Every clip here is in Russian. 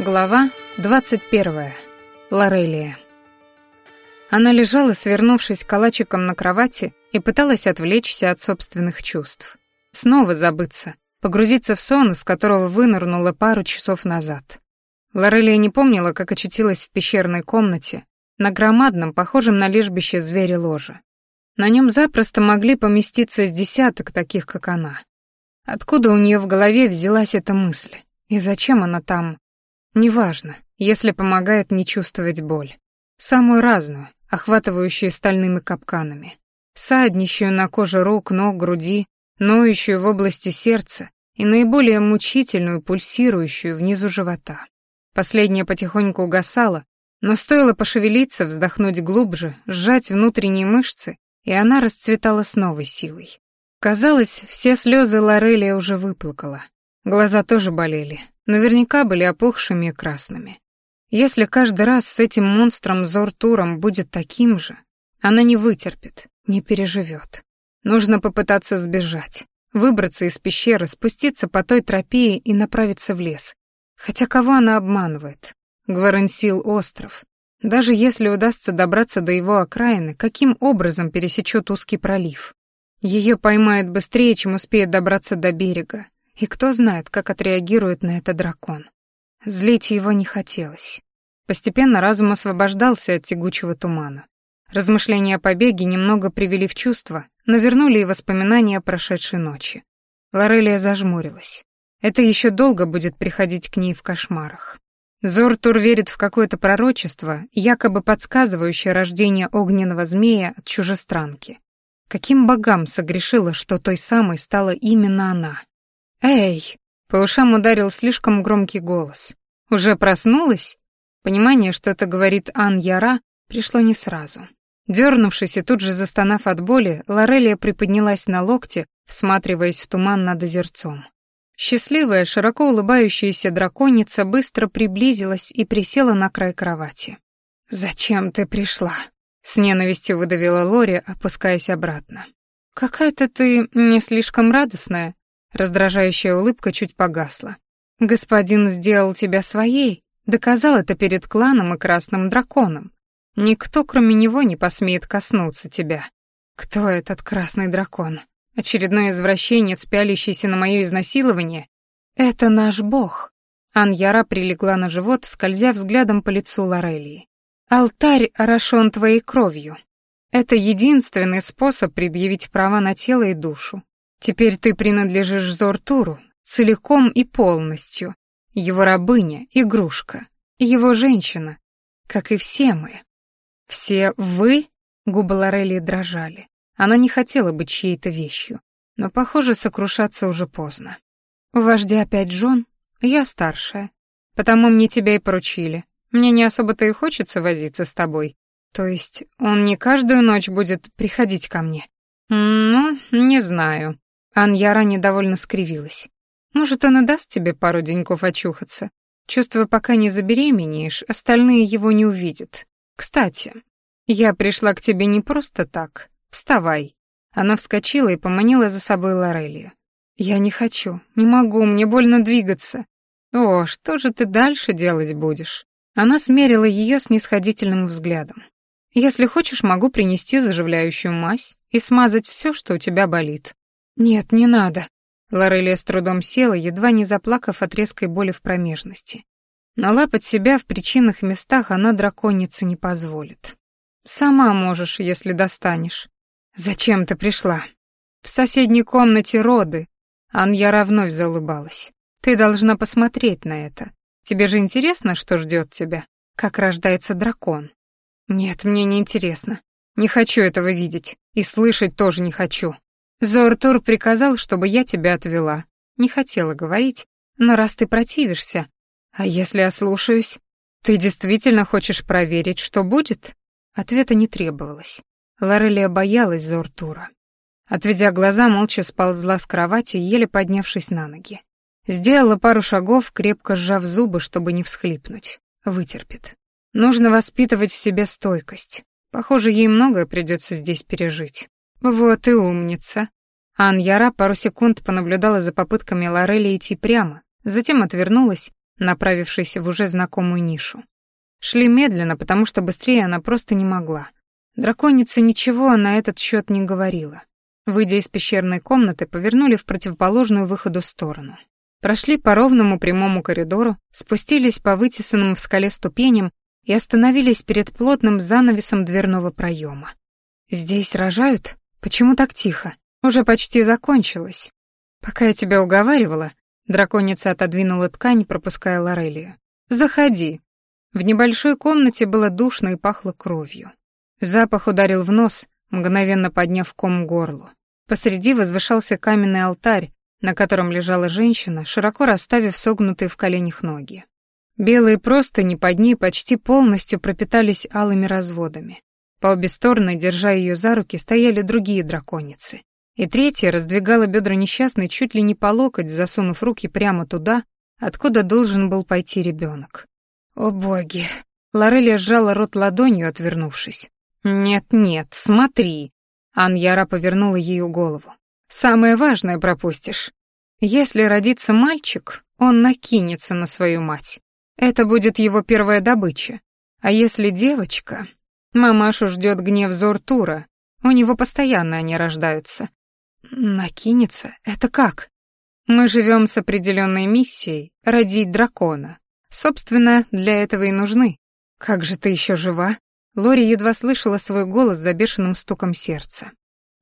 Глава 21. Лорелия. Она лежала, свернувшись калачиком на кровати, и пыталась отвлечься от собственных чувств. Снова забыться, погрузиться в сон, из которого вынырнула пару часов назад. Лорелия не помнила, как очутилась в пещерной комнате, на громадном, похожем на лежбище звери ложе. На нем запросто могли поместиться с десяток таких, как она. Откуда у нее в голове взялась эта мысль? И зачем она там? Неважно, если помогает не чувствовать боль. Самую разную, охватывающую стальными капканами. Саднищую на коже рук, ног, груди, ноющую в области сердца и наиболее мучительную, пульсирующую внизу живота. Последняя потихоньку угасала, но стоило пошевелиться, вздохнуть глубже, сжать внутренние мышцы, и она расцветала с новой силой. Казалось, все слезы Лорелия уже выплакала. Глаза тоже болели, наверняка были опухшими и красными. Если каждый раз с этим монстром Зортуром будет таким же, она не вытерпит, не переживет. Нужно попытаться сбежать, выбраться из пещеры, спуститься по той тропе и направиться в лес. Хотя кого она обманывает? Гварансил остров. Даже если удастся добраться до его окраины, каким образом пересечет узкий пролив? Ее поймают быстрее, чем успеет добраться до берега, и кто знает, как отреагирует на это дракон. Злить его не хотелось. Постепенно разум освобождался от тягучего тумана. Размышления о побеге немного привели в чувство, но вернули и воспоминания о прошедшей ночи. Лорелия зажмурилась. Это еще долго будет приходить к ней в кошмарах. Зортур верит в какое-то пророчество, якобы подсказывающее рождение огненного змея от чужестранки. Каким богам согрешила, что той самой стала именно она? «Эй!» — по ушам ударил слишком громкий голос. «Уже проснулась?» Понимание, что это говорит Ан Яра, пришло не сразу. Дернувшись и тут же застонав от боли, Лорелия приподнялась на локте, всматриваясь в туман над озерцом. Счастливая, широко улыбающаяся драконица быстро приблизилась и присела на край кровати. «Зачем ты пришла?» — с ненавистью выдавила Лори, опускаясь обратно. «Какая-то ты не слишком радостная», Раздражающая улыбка чуть погасла. «Господин сделал тебя своей, доказал это перед кланом и красным драконом. Никто, кроме него, не посмеет коснуться тебя. Кто этот красный дракон? Очередной извращенец, пялящийся на мое изнасилование? Это наш бог». Аньяра прилегла на живот, скользя взглядом по лицу Лорелии. «Алтарь орошен твоей кровью. Это единственный способ предъявить права на тело и душу. Теперь ты принадлежишь Зортуру целиком и полностью. Его рабыня, игрушка, его женщина, как и все мы. Все вы, губы Лорелии дрожали. Она не хотела быть чьей-то вещью, но, похоже, сокрушаться уже поздно. У вождя опять жен, я старшая, потому мне тебя и поручили. Мне не особо-то и хочется возиться с тобой. То есть он не каждую ночь будет приходить ко мне? Ну, не знаю. Аньяра недовольно скривилась. «Может, он и даст тебе пару деньков очухаться. Чувство, пока не забеременеешь, остальные его не увидят. Кстати, я пришла к тебе не просто так. Вставай». Она вскочила и поманила за собой Лорелию. «Я не хочу, не могу, мне больно двигаться». «О, что же ты дальше делать будешь?» Она смерила ее снисходительным взглядом. «Если хочешь, могу принести заживляющую мазь и смазать все, что у тебя болит. «Нет, не надо». Лорелия с трудом села, едва не заплакав от резкой боли в промежности. Но лапать себя в причинных местах она драконице не позволит. «Сама можешь, если достанешь». «Зачем ты пришла?» «В соседней комнате роды». Аньяра вновь заулыбалась. «Ты должна посмотреть на это. Тебе же интересно, что ждет тебя? Как рождается дракон?» «Нет, мне не интересно. Не хочу этого видеть. И слышать тоже не хочу. Зортур приказал, чтобы я тебя отвела. Не хотела говорить, но раз ты противишься, а если ослушаюсь, ты действительно хочешь проверить, что будет? Ответа не требовалось. Лорелия боялась Зортура. Отведя глаза, молча сползла с кровати, еле поднявшись на ноги. Сделала пару шагов, крепко сжав зубы, чтобы не всхлипнуть. Вытерпит. Нужно воспитывать в себе стойкость. Похоже, ей многое придется здесь пережить. «Вот и умница». Ан Яра пару секунд понаблюдала за попытками Лорели идти прямо, затем отвернулась, направившись в уже знакомую нишу. Шли медленно, потому что быстрее она просто не могла. Драконица ничего на этот счет не говорила. Выйдя из пещерной комнаты, повернули в противоположную выходу сторону. Прошли по ровному прямому коридору, спустились по вытесанным в скале ступеням и остановились перед плотным занавесом дверного проема. «Здесь рожают? Почему так тихо? Уже почти закончилось. Пока я тебя уговаривала, драконица отодвинула ткань, пропуская Лорелию. Заходи. В небольшой комнате было душно и пахло кровью. Запах ударил в нос, мгновенно подняв ком горлу. Посреди возвышался каменный алтарь, на котором лежала женщина, широко расставив согнутые в коленях ноги. Белые простыни под ней почти полностью пропитались алыми разводами. По обе стороны, держа ее за руки, стояли другие драконицы. И третья раздвигала бедра несчастной чуть ли не по локоть, засунув руки прямо туда, откуда должен был пойти ребенок. «О боги!» Лорелия сжала рот ладонью, отвернувшись. «Нет-нет, смотри!» Аньяра повернула ею голову. «Самое важное пропустишь. Если родится мальчик, он накинется на свою мать. Это будет его первая добыча. А если девочка... Мамашу ждет гнев Зортура. У него постоянно они рождаются. Накинется? Это как? Мы живем с определенной миссией — родить дракона. Собственно, для этого и нужны. Как же ты еще жива? Лори едва слышала свой голос за бешеным стуком сердца.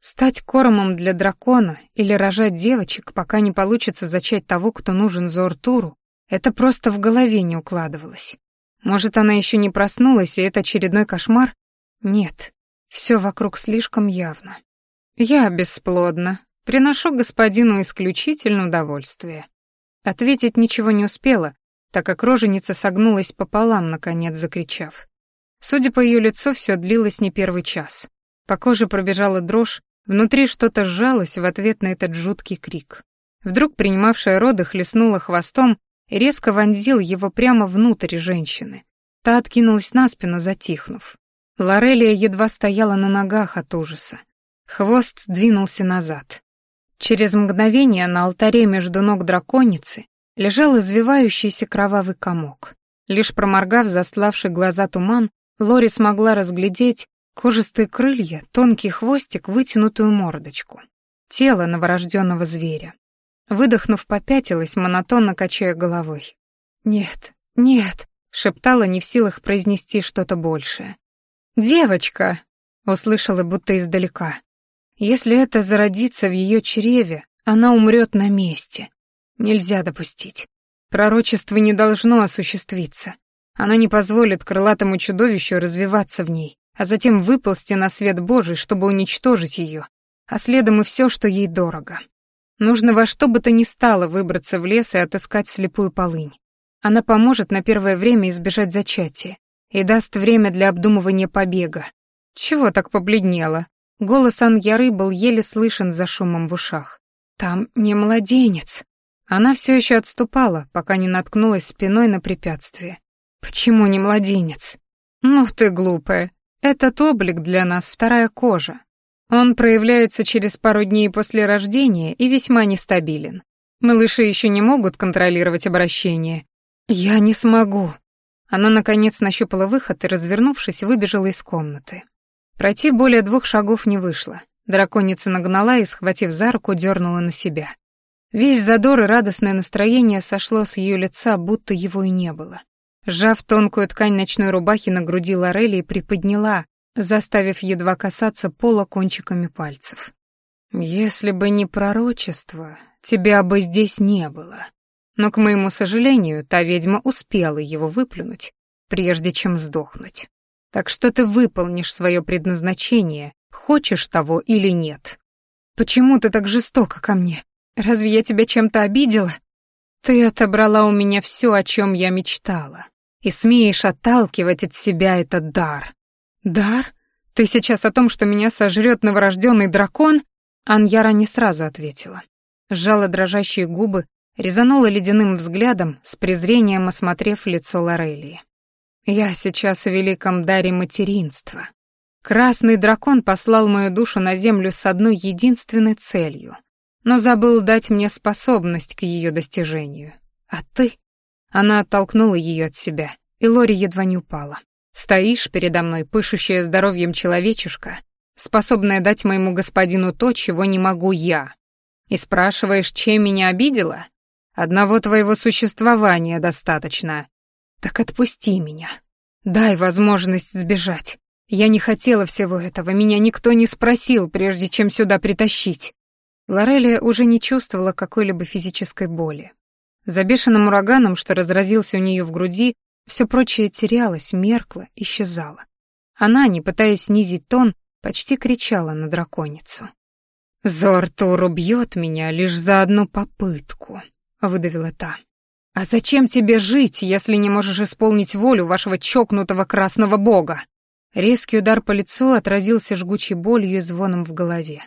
Стать кормом для дракона или рожать девочек, пока не получится зачать того, кто нужен Зортуру, это просто в голове не укладывалось. Может, она еще не проснулась, и это очередной кошмар? Нет, все вокруг слишком явно. Я бесплодна, приношу господину исключительное удовольствие. Ответить ничего не успела, так как роженица согнулась пополам, наконец закричав. Судя по ее лицу, все длилось не первый час. По коже пробежала дрожь, внутри что-то сжалось в ответ на этот жуткий крик. Вдруг принимавшая роды хлестнула хвостом и резко вонзил его прямо внутрь женщины. Та откинулась на спину, затихнув. Лорелия едва стояла на ногах от ужаса. Хвост двинулся назад. Через мгновение на алтаре между ног драконицы лежал извивающийся кровавый комок. Лишь проморгав заславший глаза туман, Лори смогла разглядеть кожистые крылья, тонкий хвостик, вытянутую мордочку. Тело новорожденного зверя. Выдохнув, попятилась, монотонно качая головой. «Нет, нет», — шептала, не в силах произнести что-то большее. «Девочка!» — услышала будто издалека. «Если это зародится в ее чреве, она умрет на месте. Нельзя допустить. Пророчество не должно осуществиться. Она не позволит крылатому чудовищу развиваться в ней, а затем выползти на свет Божий, чтобы уничтожить ее, а следом и все, что ей дорого. Нужно во что бы то ни стало выбраться в лес и отыскать слепую полынь. Она поможет на первое время избежать зачатия и даст время для обдумывания побега. Чего так побледнела? Голос Аньяры был еле слышен за шумом в ушах. Там не младенец. Она все еще отступала, пока не наткнулась спиной на препятствие. Почему не младенец? Ну ты глупая. Этот облик для нас вторая кожа. Он проявляется через пару дней после рождения и весьма нестабилен. Малыши еще не могут контролировать обращение. Я не смогу. Она наконец нащупала выход и, развернувшись, выбежала из комнаты. Пройти более двух шагов не вышло. Драконица нагнала и, схватив за руку, дернула на себя. Весь задор и радостное настроение сошло с ее лица, будто его и не было. Сжав тонкую ткань ночной рубахи на груди Лорелии, приподняла, заставив едва касаться пола кончиками пальцев. «Если бы не пророчество, тебя бы здесь не было. Но, к моему сожалению, та ведьма успела его выплюнуть, прежде чем сдохнуть. Так что ты выполнишь свое предназначение, хочешь того или нет. Почему ты так жестоко ко мне? Разве я тебя чем-то обидела? Ты отобрала у меня все, о чем я мечтала и смеешь отталкивать от себя этот дар. Дар? Ты сейчас о том, что меня сожрет новорожденный дракон? Аньяра не сразу ответила. Сжала дрожащие губы, резанула ледяным взглядом, с презрением осмотрев лицо Лорелии. Я сейчас в великом даре материнства. Красный дракон послал мою душу на землю с одной единственной целью, но забыл дать мне способность к ее достижению. А ты Она оттолкнула ее от себя, и Лори едва не упала. «Стоишь передо мной, пышущая здоровьем человечишка, способная дать моему господину то, чего не могу я. И спрашиваешь, чем меня обидела? Одного твоего существования достаточно. Так отпусти меня. Дай возможность сбежать. Я не хотела всего этого, меня никто не спросил, прежде чем сюда притащить. Лорелия уже не чувствовала какой-либо физической боли. За бешеным ураганом, что разразился у нее в груди, все прочее терялось, меркло, исчезало. Она, не пытаясь снизить тон, почти кричала на драконицу. «Зортур убьет меня лишь за одну попытку», — выдавила та. «А зачем тебе жить, если не можешь исполнить волю вашего чокнутого красного бога?» Резкий удар по лицу отразился жгучей болью и звоном в голове.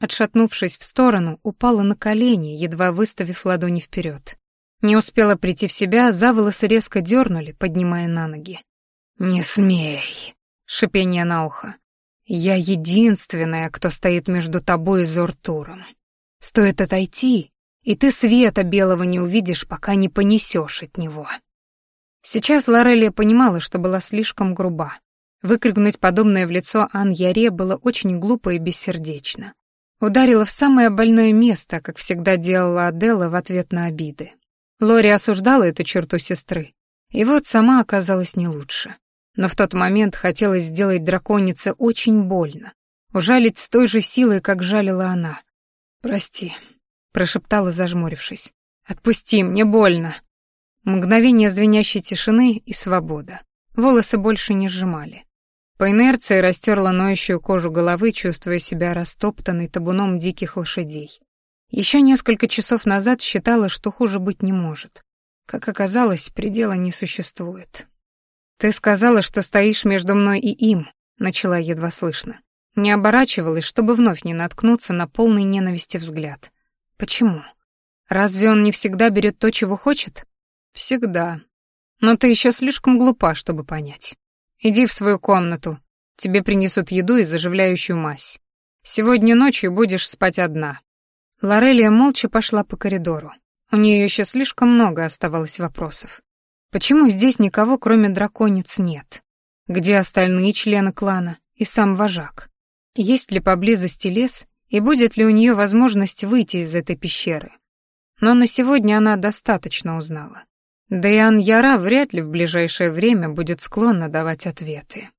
Отшатнувшись в сторону, упала на колени, едва выставив ладони вперед. Не успела прийти в себя, за волосы резко дернули, поднимая на ноги. «Не смей!» — шипение на ухо. «Я единственная, кто стоит между тобой и Зортуром. Стоит отойти, и ты света белого не увидишь, пока не понесешь от него». Сейчас Лорелия понимала, что была слишком груба. Выкрикнуть подобное в лицо Ан Яре было очень глупо и бессердечно. Ударила в самое больное место, как всегда делала Аделла в ответ на обиды. Лори осуждала эту черту сестры, и вот сама оказалась не лучше. Но в тот момент хотелось сделать драконице очень больно, ужалить с той же силой, как жалила она. «Прости», — прошептала, зажмурившись. «Отпусти, мне больно». Мгновение звенящей тишины и свобода. Волосы больше не сжимали. По инерции растерла ноющую кожу головы, чувствуя себя растоптанной табуном диких лошадей. Еще несколько часов назад считала, что хуже быть не может. Как оказалось, предела не существует. «Ты сказала, что стоишь между мной и им», — начала едва слышно. Не оборачивалась, чтобы вновь не наткнуться на полный ненависти взгляд. «Почему? Разве он не всегда берет то, чего хочет?» «Всегда. Но ты еще слишком глупа, чтобы понять. Иди в свою комнату. Тебе принесут еду и заживляющую мазь. Сегодня ночью будешь спать одна». Лорелия молча пошла по коридору. У нее еще слишком много оставалось вопросов. Почему здесь никого, кроме дракониц, нет? Где остальные члены клана и сам вожак? Есть ли поблизости лес, и будет ли у нее возможность выйти из этой пещеры? Но на сегодня она достаточно узнала. Да и Ан Яра вряд ли в ближайшее время будет склонна давать ответы.